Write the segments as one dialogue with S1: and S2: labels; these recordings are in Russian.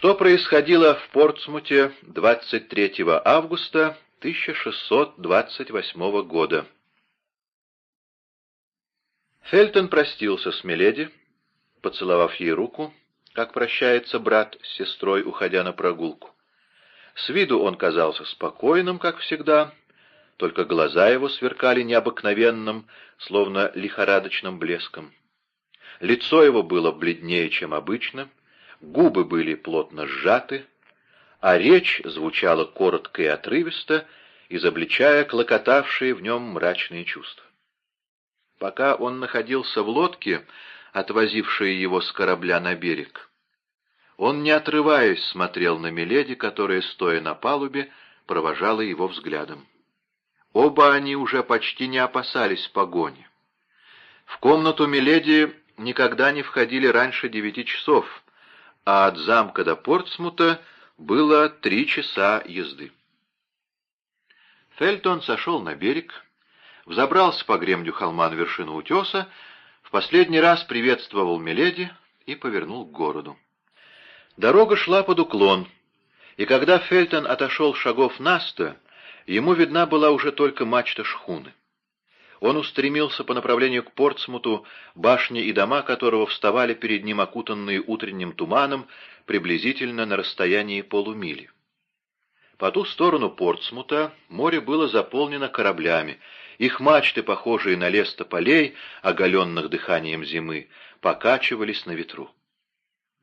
S1: Что происходило в Портсмуте 23 августа 1628 года? Фельтон простился с Миледи, поцеловав ей руку, как прощается брат с сестрой, уходя на прогулку. С виду он казался спокойным, как всегда, только глаза его сверкали необыкновенным, словно лихорадочным блеском. Лицо его было бледнее, чем обычно, губы были плотно сжаты, а речь звучала коротко и отрывисто, изобличая клокотавшие в нем мрачные чувства. Пока он находился в лодке, отвозившей его с корабля на берег, он, не отрываясь, смотрел на Миледи, которая, стоя на палубе, провожала его взглядом. Оба они уже почти не опасались погони. В комнату Миледи никогда не входили раньше девяти часов, а от замка до Портсмута было три часа езды. Фельтон сошел на берег, взобрался по гремню холма на вершину утеса, в последний раз приветствовал Миледи и повернул к городу. Дорога шла под уклон, и когда Фельтон отошел шагов на сто, ему видна была уже только мачта шхуны. Он устремился по направлению к Портсмуту, башни и дома которого вставали перед ним окутанные утренним туманом приблизительно на расстоянии полумили. По ту сторону Портсмута море было заполнено кораблями, их мачты, похожие на лес тополей, оголенных дыханием зимы, покачивались на ветру.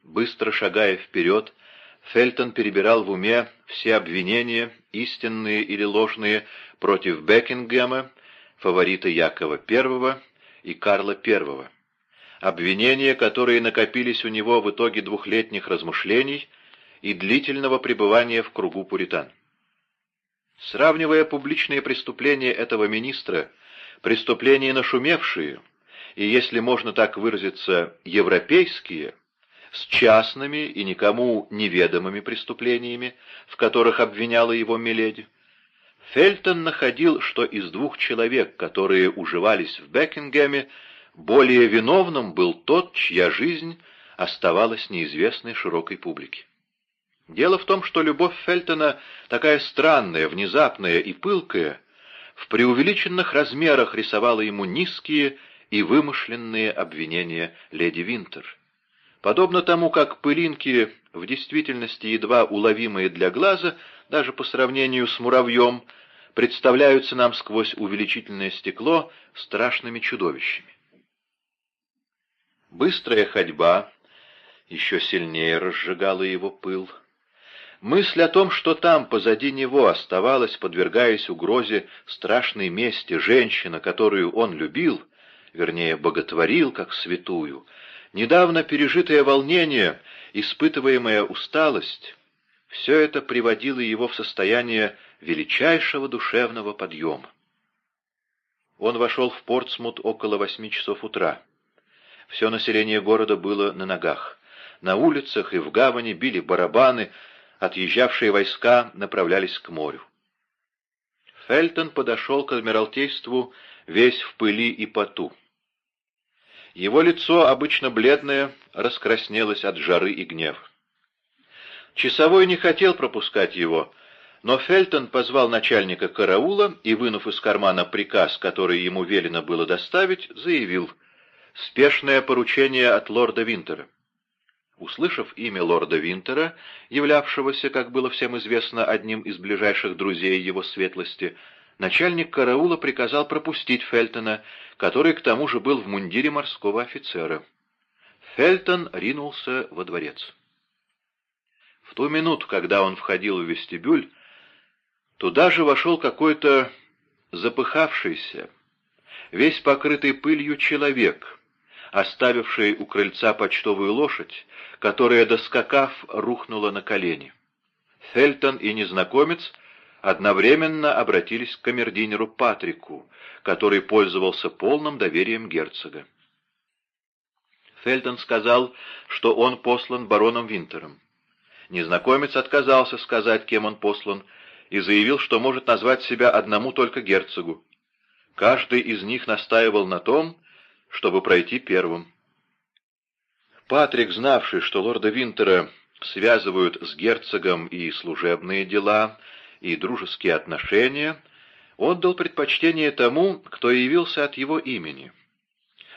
S1: Быстро шагая вперед, Фельтон перебирал в уме все обвинения, истинные или ложные, против Бекингема фаворита Якова I и Карла I. Обвинения, которые накопились у него в итоге двухлетних размышлений и длительного пребывания в кругу пуритан. Сравнивая публичные преступления этого министра, преступления нашумевшие, и, если можно так выразиться, европейские, с частными и никому неведомыми преступлениями, в которых обвиняла его Миледи, Фельтон находил, что из двух человек, которые уживались в Бекингеме, более виновным был тот, чья жизнь оставалась неизвестной широкой публике. Дело в том, что любовь Фельтона, такая странная, внезапная и пылкая, в преувеличенных размерах рисовала ему низкие и вымышленные обвинения леди Винтер. Подобно тому, как пылинки, в действительности едва уловимые для глаза, даже по сравнению с муравьем, представляются нам сквозь увеличительное стекло страшными чудовищами. Быстрая ходьба еще сильнее разжигала его пыл. Мысль о том, что там, позади него, оставалась, подвергаясь угрозе страшной мести, женщина, которую он любил, вернее, боготворил как святую, недавно пережитое волнение, испытываемая усталость, все это приводило его в состояние величайшего душевного подъема. Он вошел в Портсмут около восьми часов утра. Все население города было на ногах. На улицах и в гавани били барабаны, отъезжавшие войска направлялись к морю. Фельтон подошел к Адмиралтейству весь в пыли и поту. Его лицо, обычно бледное, раскраснелось от жары и гнева. Часовой не хотел пропускать его, но Фельтон позвал начальника караула и, вынув из кармана приказ, который ему велено было доставить, заявил «Спешное поручение от лорда Винтера». Услышав имя лорда Винтера, являвшегося, как было всем известно, одним из ближайших друзей его светлости, начальник караула приказал пропустить Фельтона, который к тому же был в мундире морского офицера. Фельтон ринулся во дворец. В ту минуту, когда он входил в вестибюль, туда же вошел какой-то запыхавшийся, весь покрытый пылью человек, оставивший у крыльца почтовую лошадь, которая, доскакав, рухнула на колени. Фельтон и незнакомец одновременно обратились к камердинеру Патрику, который пользовался полным доверием герцога. Фельтон сказал, что он послан бароном Винтером. Незнакомец отказался сказать, кем он послан, и заявил, что может назвать себя одному только герцогу. Каждый из них настаивал на том, чтобы пройти первым. Патрик, знавший, что лорда Винтера связывают с герцогом и служебные дела, и дружеские отношения, отдал предпочтение тому, кто явился от его имени.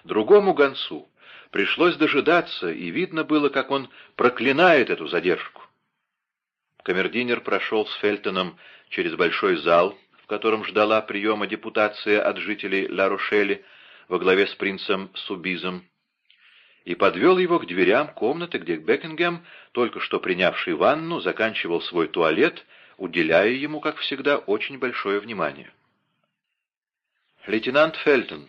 S1: Другому гонцу пришлось дожидаться, и видно было, как он проклинает эту задержку. Камердинер прошел с Фельтоном через большой зал, в котором ждала приема депутация от жителей Ла-Рошели во главе с принцем Субизом, и подвел его к дверям комнаты, где Бекингем, только что принявший ванну, заканчивал свой туалет, уделяя ему, как всегда, очень большое внимание. «Лейтенант Фельтон»,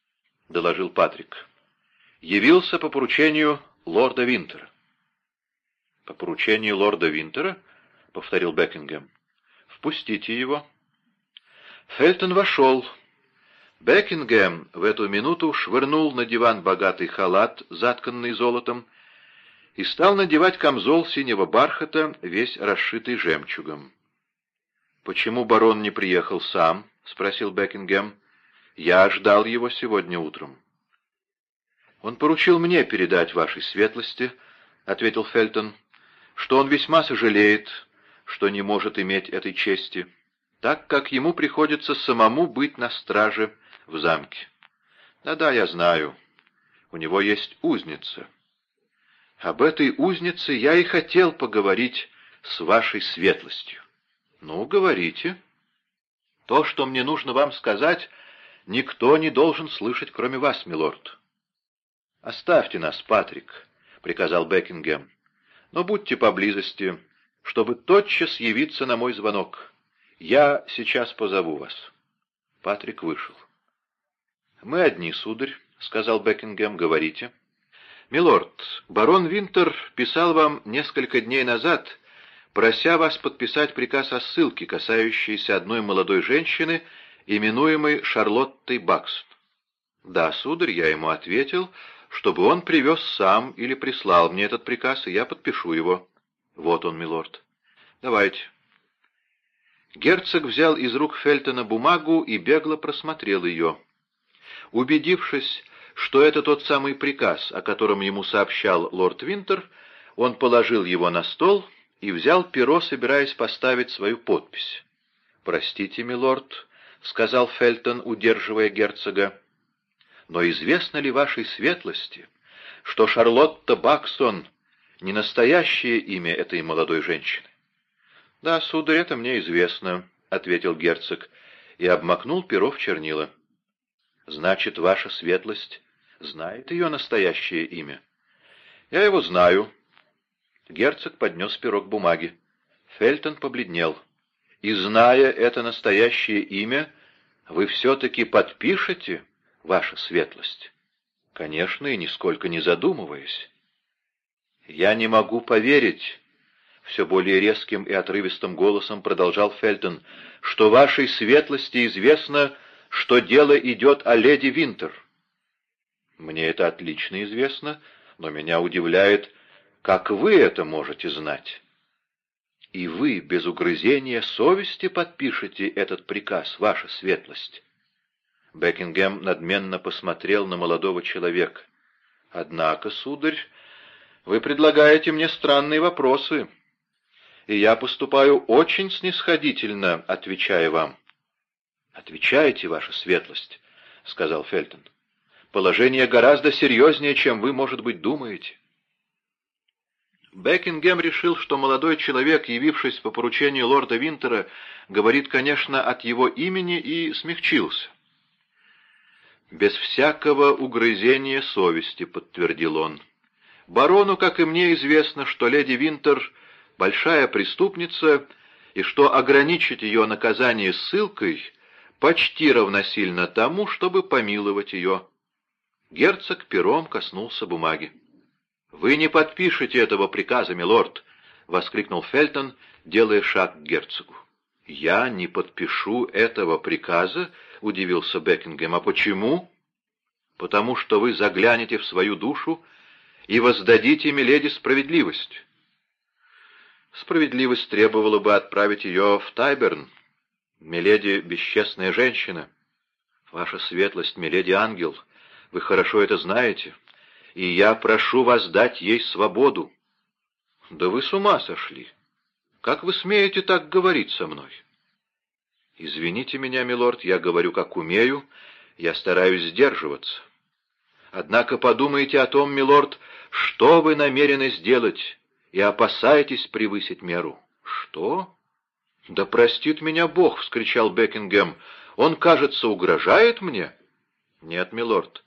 S1: — доложил Патрик, — «явился по поручению лорда Винтера». «По поручению лорда Винтера?» — повторил Бекингем. «Впустите его». Фельтон вошел. Бекингем в эту минуту швырнул на диван богатый халат, затканный золотом, и стал надевать камзол синего бархата, весь расшитый жемчугом. «Почему барон не приехал сам?» — спросил Бекингем. «Я ждал его сегодня утром». «Он поручил мне передать вашей светлости», — ответил Фельтон, — «что он весьма сожалеет, что не может иметь этой чести, так как ему приходится самому быть на страже в замке. Да-да, я знаю, у него есть узница. Об этой узнице я и хотел поговорить с вашей светлостью. Ну, говорите. То, что мне нужно вам сказать, никто не должен слышать, кроме вас, милорд. Оставьте нас, Патрик, — приказал Бекингем, — но будьте поблизости, — чтобы тотчас явиться на мой звонок. Я сейчас позову вас». Патрик вышел. «Мы одни, сударь», — сказал Бекингем, — «говорите». «Милорд, барон Винтер писал вам несколько дней назад, прося вас подписать приказ о ссылке, касающийся одной молодой женщины, именуемой Шарлоттой Баксон». «Да, сударь», — я ему ответил, — «чтобы он привез сам или прислал мне этот приказ, и я подпишу его». «Вот он, милорд. Давайте». Герцог взял из рук Фельтона бумагу и бегло просмотрел ее. Убедившись, что это тот самый приказ, о котором ему сообщал лорд Винтер, он положил его на стол и взял перо, собираясь поставить свою подпись. «Простите, милорд», — сказал Фельтон, удерживая герцога, — «но известно ли вашей светлости, что Шарлотта Баксон не настоящее имя этой молодой женщины. — Да, сударь, это мне известно, — ответил герцог и обмакнул перо в чернила. — Значит, ваша светлость знает ее настоящее имя? — Я его знаю. Герцог поднес перо к бумаге. Фельтон побледнел. — И зная это настоящее имя, вы все-таки подпишете, ваша светлость? — Конечно, и нисколько не задумываясь. «Я не могу поверить», — все более резким и отрывистым голосом продолжал Фельтон, «что вашей светлости известно, что дело идет о леди Винтер». «Мне это отлично известно, но меня удивляет, как вы это можете знать». «И вы без угрызения совести подпишете этот приказ, ваша светлость?» Бекингем надменно посмотрел на молодого человека. «Однако, сударь, вы предлагаете мне странные вопросы, и я поступаю очень снисходительно, отвечая вам. — Отвечайте, ваша светлость, — сказал Фельтон. — Положение гораздо серьезнее, чем вы, может быть, думаете. Бекингем решил, что молодой человек, явившись по поручению лорда Винтера, говорит, конечно, от его имени, и смягчился. «Без всякого угрызения совести», — подтвердил он. Барону, как и мне, известно, что леди Винтер — большая преступница, и что ограничить ее наказание ссылкой почти равносильно тому, чтобы помиловать ее. Герцог пером коснулся бумаги. — Вы не подпишете этого приказа, милорд! — воскликнул Фельтон, делая шаг к герцогу. — Я не подпишу этого приказа? — удивился Бекингем. — А почему? — Потому что вы заглянете в свою душу и воздадите Миледи справедливость. Справедливость требовала бы отправить ее в Тайберн. Миледи — бесчестная женщина. Ваша светлость, Миледи — ангел. Вы хорошо это знаете, и я прошу вас дать ей свободу. «Да вы с ума сошли! Как вы смеете так говорить со мной?» «Извините меня, милорд, я говорю, как умею, я стараюсь сдерживаться. Однако подумайте о том, милорд, что вы намерены сделать, и опасаетесь превысить меру». «Что?» «Да простит меня Бог!» — вскричал Бекингем. «Он, кажется, угрожает мне?» «Нет, милорд,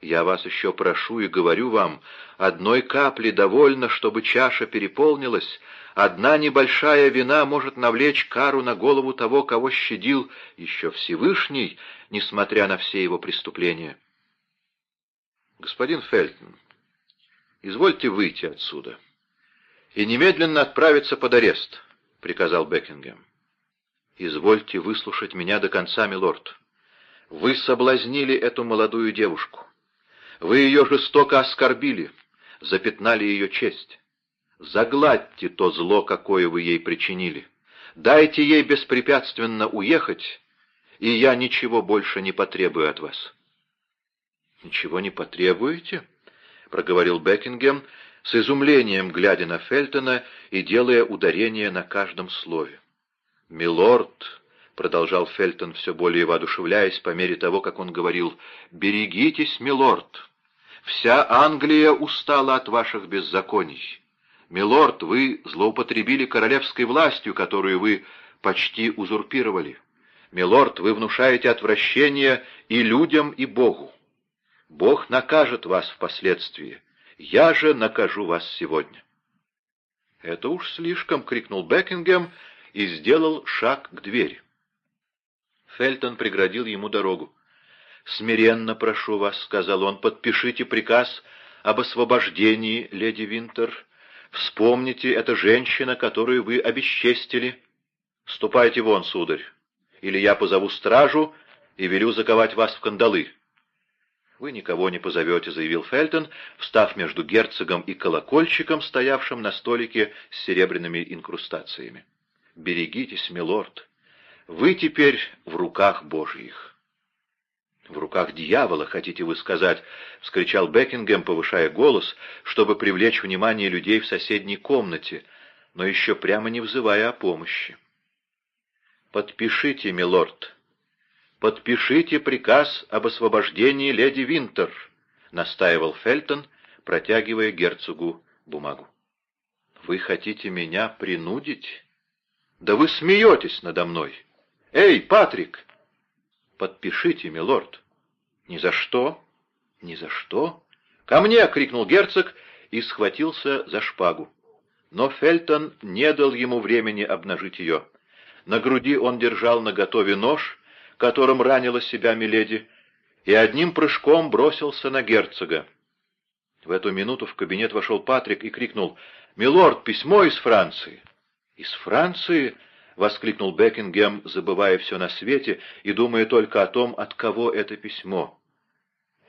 S1: я вас еще прошу и говорю вам, одной капли довольно, чтобы чаша переполнилась. Одна небольшая вина может навлечь кару на голову того, кого щадил еще Всевышний, несмотря на все его преступления. Господин Фельтон, извольте выйти отсюда и немедленно отправиться под арест, — приказал Бекингем. Извольте выслушать меня до конца, милорд. Вы соблазнили эту молодую девушку. Вы ее жестоко оскорбили, запятнали ее честь. Загладьте то зло, какое вы ей причинили. Дайте ей беспрепятственно уехать, и я ничего больше не потребую от вас». «Ничего не потребуете?» — проговорил Бекингем, с изумлением глядя на Фельтона и делая ударение на каждом слове. «Милорд», — продолжал Фельтон, все более воодушевляясь по мере того, как он говорил, — «берегитесь, милорд, Вся Англия устала от ваших беззаконий. Милорд, вы злоупотребили королевской властью, которую вы почти узурпировали. Милорд, вы внушаете отвращение и людям, и Богу. Бог накажет вас впоследствии. Я же накажу вас сегодня. «Это уж слишком!» — крикнул Бекингем и сделал шаг к двери. Фельтон преградил ему дорогу. «Смиренно прошу вас», — сказал он, — «подпишите приказ об освобождении, леди Винтер. Вспомните, это женщина, которую вы обесчестили. Ступайте вон, сударь, или я позову стражу и велю заковать вас в кандалы». «Вы никого не позовете», — заявил Фельтон, встав между герцогом и колокольчиком, стоявшим на столике с серебряными инкрустациями. «Берегитесь, милорд, вы теперь в руках Божьих». «В руках дьявола, хотите вы сказать?» — вскричал Бекингем, повышая голос, чтобы привлечь внимание людей в соседней комнате, но еще прямо не взывая о помощи. «Подпишите, милорд, подпишите приказ об освобождении леди Винтер», — настаивал Фельтон, протягивая герцогу бумагу. «Вы хотите меня принудить? Да вы смеетесь надо мной! Эй, Патрик!» «Подпишите, милорд». «Ни за что». «Ни за что». «Ко мне!» — крикнул герцог и схватился за шпагу. Но Фельтон не дал ему времени обнажить ее. На груди он держал наготове нож, которым ранила себя Миледи, и одним прыжком бросился на герцога. В эту минуту в кабинет вошел Патрик и крикнул «Милорд, письмо из Франции!» «Из Франции?» воскликнул Бекингем, забывая все на свете и думая только о том, от кого это письмо.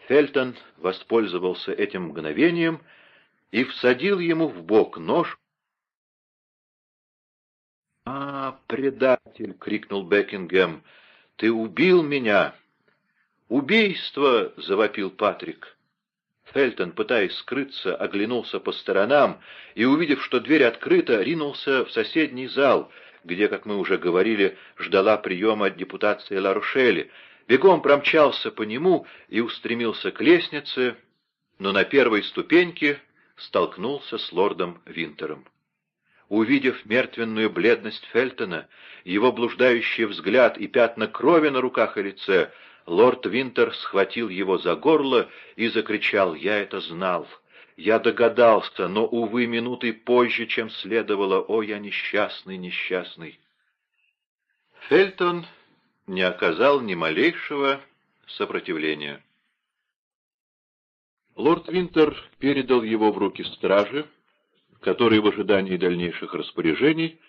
S1: Фельтон воспользовался этим мгновением и всадил ему в бок нож. «А, предатель!» — крикнул Бекингем. «Ты убил меня!» «Убийство!» — завопил Патрик. Фельтон, пытаясь скрыться, оглянулся по сторонам и, увидев, что дверь открыта, ринулся в соседний зал — где, как мы уже говорили, ждала приема депутации Ларушели, бегом промчался по нему и устремился к лестнице, но на первой ступеньке столкнулся с лордом Винтером. Увидев мертвенную бледность Фельтона, его блуждающий взгляд и пятна крови на руках и лице, лорд Винтер схватил его за горло и закричал «Я это знал! Я догадался, но, увы, минуты позже, чем следовало. О, я несчастный, несчастный. Фельтон не оказал ни малейшего сопротивления. Лорд Винтер передал его в руки стражи, которая в ожидании дальнейших распоряжений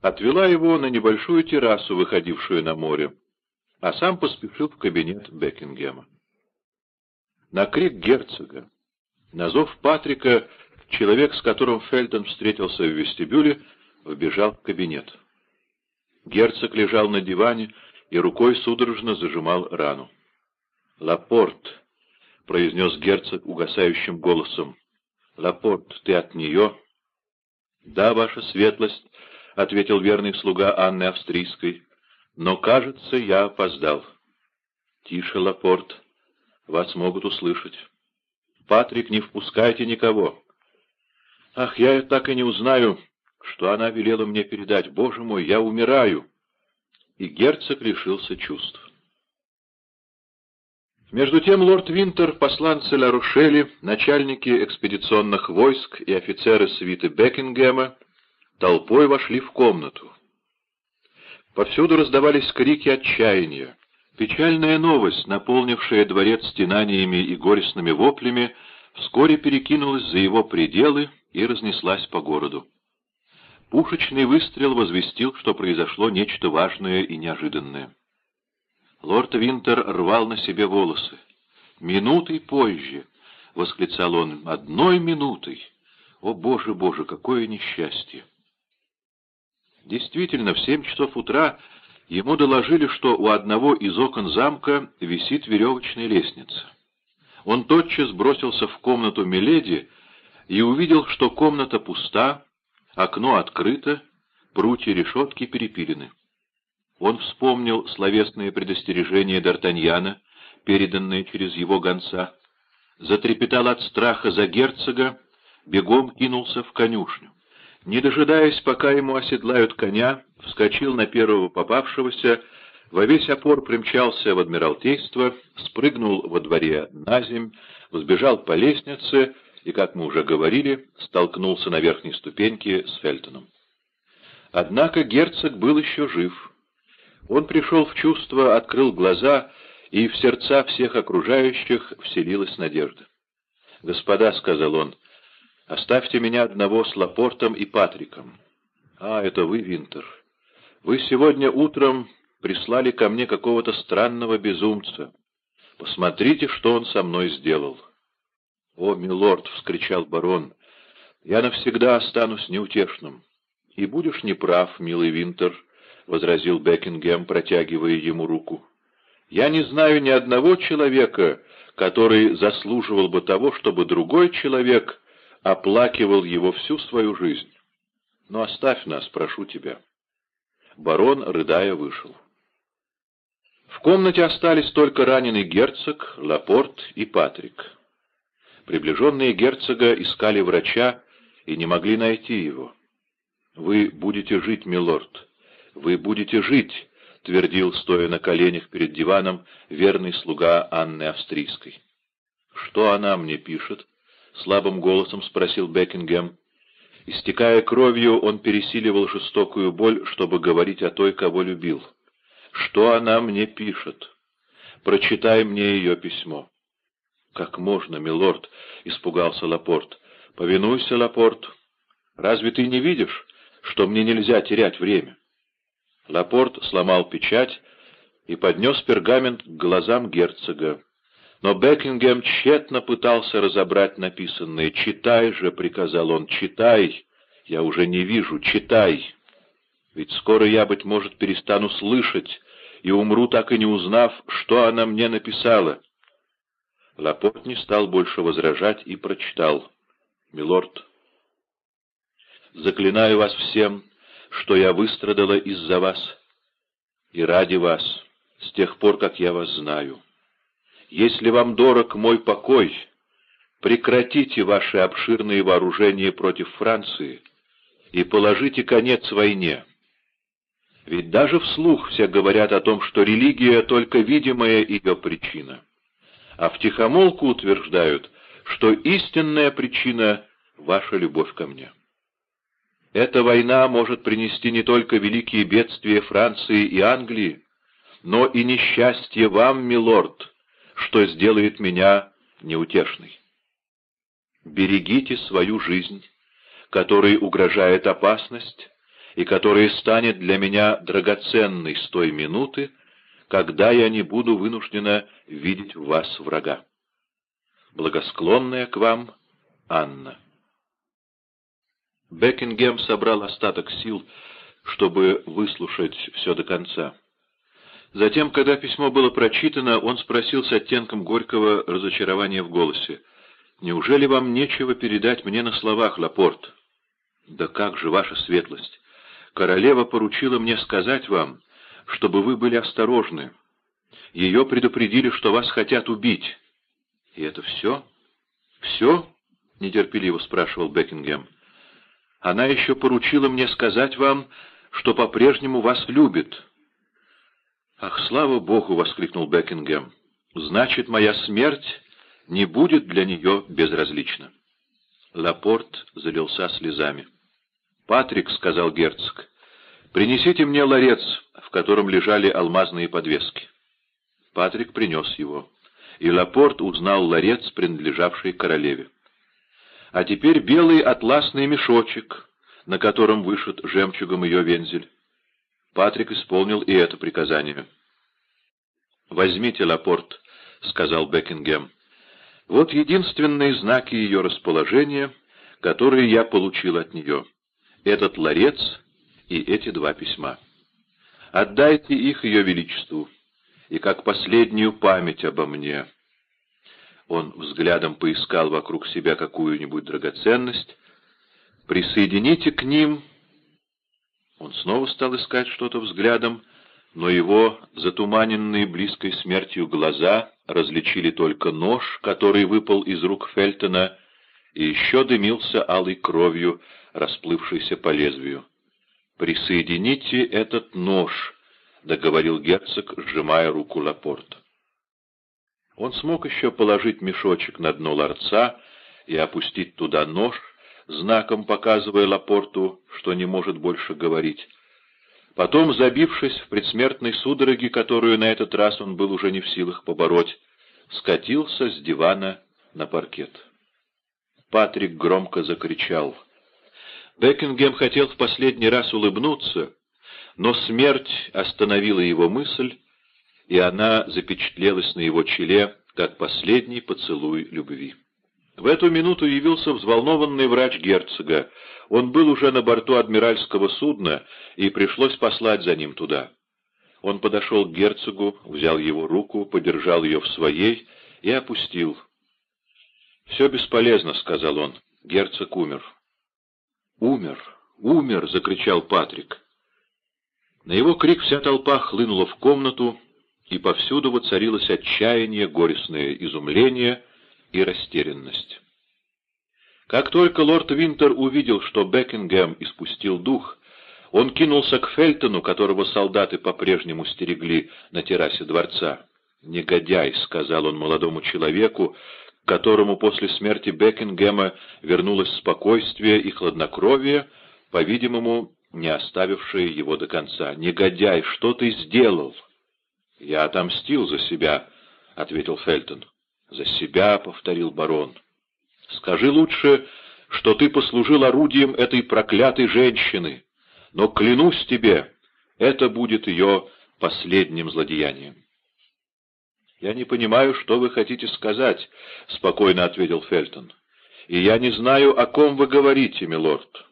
S1: отвела его на небольшую террасу, выходившую на море, а сам поспешил в кабинет Бекингема. На крик герцога на зов Патрика человек, с которым Фельтон встретился в вестибюле, вбежал в кабинет. Герцог лежал на диване и рукой судорожно зажимал рану. «Лапорт», — произнес герцог угасающим голосом, — «Лапорт, ты от нее?»
S2: «Да, ваша светлость», — ответил верный слуга Анны Австрийской, — «но, кажется, я опоздал». «Тише, Лапорт, вас могут услышать. Патрик, не впускайте никого». «Ах, я так и не узнаю, что она велела мне передать. Боже мой, я умираю!» И герцог лишился чувств. Между тем лорд Винтер, посланцы Ла Рушели, начальники экспедиционных войск и офицеры свиты Бекингема толпой вошли в комнату. Повсюду раздавались крики отчаяния. Печальная новость, наполнившая дворец стенаниями и горестными воплями, вскоре перекинулась за его пределы и разнеслась по городу. Пушечный выстрел возвестил, что произошло нечто важное и неожиданное. Лорд Винтер рвал на себе волосы. «Минутой позже!» — восклицал он. «Одной минутой! О, Боже, Боже, какое несчастье!» Действительно, в семь часов утра ему доложили, что у одного из окон замка висит веревочная лестница. Он тотчас бросился в комнату Миледи и увидел, что комната пуста, окно открыто, прутья решетки перепилены. Он вспомнил словесные предостережения Д'Артаньяна, переданные через его гонца, затрепетал от страха за герцога, бегом кинулся в конюшню. Не дожидаясь, пока ему оседлают коня, вскочил на первого попавшегося, во весь опор примчался в Адмиралтейство, спрыгнул во дворе на земь, взбежал по лестнице и, как мы уже говорили, столкнулся на верхней ступеньке с Фельтоном. Однако герцог был еще жив — он пришел в чувство, открыл глаза, и в сердца всех окружающих вселилась надежда. «Господа», — сказал он, — «оставьте меня одного с Лапортом и Патриком». «А, это вы, Винтер. Вы сегодня утром прислали ко мне какого-то странного безумца. Посмотрите, что он со мной сделал». «О, милорд!» — вскричал барон. «Я навсегда останусь неутешным. И будешь неправ, милый Винтер». — возразил Бекингем, протягивая ему руку. «Я не знаю ни одного человека, который заслуживал бы того, чтобы другой человек оплакивал его всю свою жизнь. Но оставь нас, прошу тебя». Барон, рыдая, вышел. В комнате остались только раненый герцог, Лапорт и Патрик. Приближенные герцога искали врача и не могли найти его. «Вы будете жить, милорд», «Вы будете жить», — твердил, стоя на коленях перед диваном, верный слуга Анны Австрийской. «Что она мне пишет?» — слабым голосом спросил Бекингем. Истекая кровью, он пересиливал жестокую боль, чтобы говорить о той, кого любил. «Что она мне пишет? Прочитай мне ее письмо». «Как можно, милорд?» — испугался Лапорт. «Повинуйся, Лапорт. Разве ты не видишь, что мне нельзя терять время?» Лапорт сломал печать и поднес пергамент к глазам герцога. Но Бекингем тщетно пытался разобрать написанное. «Читай же», — приказал он, — «читай! Я уже не вижу, читай! Ведь скоро я, быть может, перестану слышать и умру, так и не узнав, что она мне написала». Лапорт не стал больше возражать и прочитал. «Милорд, заклинаю вас всем, что я выстрадала из-за вас и ради вас, с тех пор, как я вас знаю. Если вам дорог мой покой, прекратите ваши обширные вооружения против Франции и положите конец войне. Ведь даже вслух все говорят о том, что религия — только видимая ее причина, а втихомолку утверждают, что истинная причина — ваша любовь ко мне. Эта война может принести не только великие бедствия Франции и Англии, но и несчастье вам, милорд, что сделает меня неутешной. Берегите свою жизнь, которой угрожает опасность, и которая станет для меня драгоценной с той минуты, когда я не буду вынуждена видеть в вас врага. Благосклонная к вам Анна. Бекингем собрал остаток сил, чтобы выслушать все до конца. Затем, когда письмо было прочитано, он спросил с оттенком горького разочарования в голосе. «Неужели вам нечего передать мне на словах, Лапорт?» «Да как же, ваша светлость! Королева поручила мне сказать вам, чтобы вы были осторожны. Ее предупредили, что вас хотят убить». «И это все? Все?» — нетерпеливо спрашивал Бекингем. «Она еще поручила мне сказать вам, что по-прежнему вас любит». «Ах, слава Богу!» — воскликнул Бекингем. «Значит, моя смерть не будет для нее безразлична». Лапорт залился слезами. «Патрик», — сказал герцог, — «принесите мне ларец, в котором лежали алмазные подвески». Патрик принес его, и Лапорт узнал ларец, принадлежавший королеве. А теперь белый атласный мешочек, на котором вышит жемчугом ее вензель. Патрик исполнил и это приказание. «Возьмите Лапорт», — сказал Бекингем. «Вот единственные знаки ее расположения, которые я получил от нее. Этот ларец и эти два письма. Отдайте их ее величеству, и как последнюю память обо мне». Он взглядом поискал вокруг себя какую-нибудь драгоценность. «Присоедините к ним...» Он снова стал искать что-то взглядом, но его затуманенные близкой смертью глаза различили только нож, который выпал из рук Фельтона, и еще дымился алой кровью, расплывшейся по лезвию. «Присоедините этот нож», — договорил герцог, сжимая руку Лапорта. Он смог еще положить мешочек на дно ларца и опустить туда нож, знаком показывая Лапорту, что не может больше говорить. Потом, забившись в предсмертной судороге, которую на этот раз он был уже не в силах побороть, скатился с дивана на паркет. Патрик громко закричал. Бекингем хотел в последний раз улыбнуться, но смерть остановила его мысль, и она запечатлелась на его челе, как последний поцелуй любви. В эту минуту явился взволнованный врач герцога. Он был уже на борту адмиральского судна, и пришлось послать за ним туда. Он подошел к герцогу, взял его руку, подержал ее в своей и опустил. «Все бесполезно», — сказал он. Герцог умер. «Умер! Умер!» — закричал Патрик. На его крик вся толпа хлынула в комнату, и повсюду воцарилось отчаяние, горестное изумление — и растерянность. Как только лорд Винтер увидел, что Бекингем испустил дух, он кинулся к Фельтону, которого солдаты по-прежнему стерегли на террасе дворца. «Негодяй», — сказал он молодому человеку, которому после смерти Бекингема вернулось спокойствие и хладнокровие, по-видимому, не оставившие его до конца. «Негодяй, что ты сделал?» «Я отомстил за себя», — ответил Фельтон. «За себя», — повторил барон. «Скажи лучше, что ты послужил орудием этой проклятой женщины, но клянусь тебе, это будет ее последним злодеянием». «Я не понимаю, что вы хотите сказать», — спокойно ответил Фельтон. «И я не знаю, о ком вы говорите, милорд.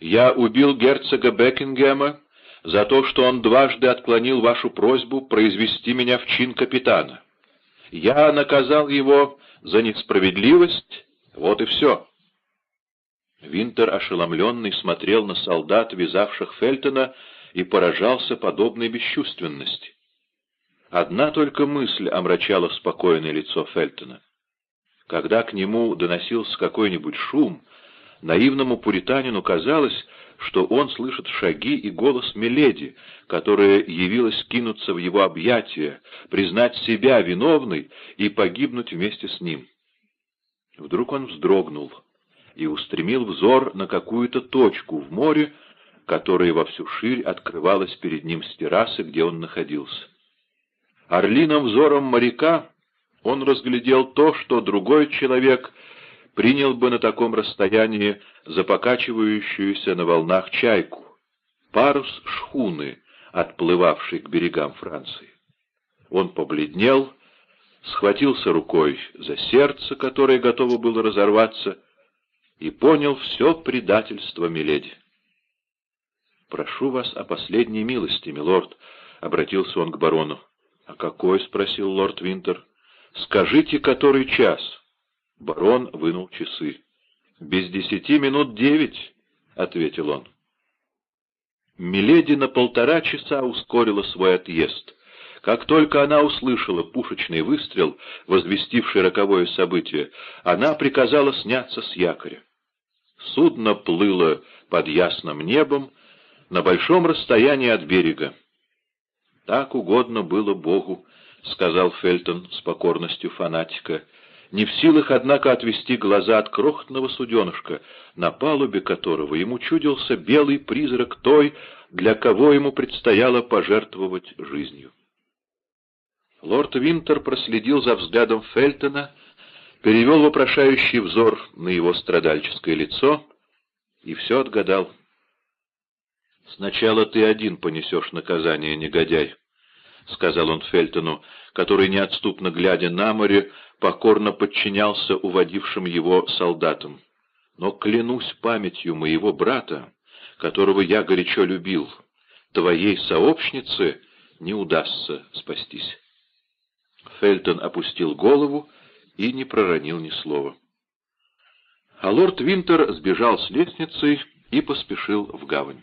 S2: Я убил герцога Бекингема за то, что он дважды отклонил вашу просьбу произвести меня в чин капитана. Я наказал его за несправедливость, вот и все. Винтер, ошеломленный, смотрел на солдат, вязавших Фельтона, и поражался подобной бесчувственности. Одна только мысль омрачала спокойное лицо Фельтона. Когда к нему доносился какой-нибудь шум, наивному пуританину казалось, что он слышит шаги и голос Меледи, которая явилась кинуться в его объятия, признать себя виновной и погибнуть вместе с ним. Вдруг он вздрогнул и устремил взор на какую-то точку в море, которая во всю ширь открывалась перед ним с террасы, где он находился. Орлиным взором моряка он разглядел то, что другой человек принял бы на таком расстоянии за покачивающуюся на волнах чайку, парус шхуны, отплывавшей к берегам Франции. Он побледнел, схватился рукой за сердце, которое готово было разорваться, и понял все предательство Миледи. «Прошу вас о последней милости, милорд», — обратился он к барону. «А какой?» — спросил лорд Винтер. «Скажите, который час?» Барон вынул часы. «Без десяти минут девять», — ответил он. Миледи на полтора часа ускорила свой отъезд. Как только она услышала пушечный выстрел, возвестивший роковое событие, она приказала сняться с якоря. Судно плыло под ясным небом на большом расстоянии от берега. «Так угодно было Богу», — сказал Фельтон с покорностью фанатика, не в силах, однако, отвести глаза от крохотного суденышка, на палубе которого ему чудился белый призрак той, для кого ему предстояло пожертвовать жизнью. Лорд Винтер проследил за взглядом Фельтона, перевел вопрошающий взор на его страдальческое лицо и все отгадал. «Сначала ты один понесешь наказание, негодяй», — сказал он Фельтону, который, неотступно глядя на море, покорно подчинялся уводившим его солдатам. «Но клянусь памятью моего брата, которого я горячо любил, твоей сообщнице не удастся спастись». Фельтон опустил голову и не проронил ни слова. А лорд Винтер сбежал с лестницы и поспешил в гавань.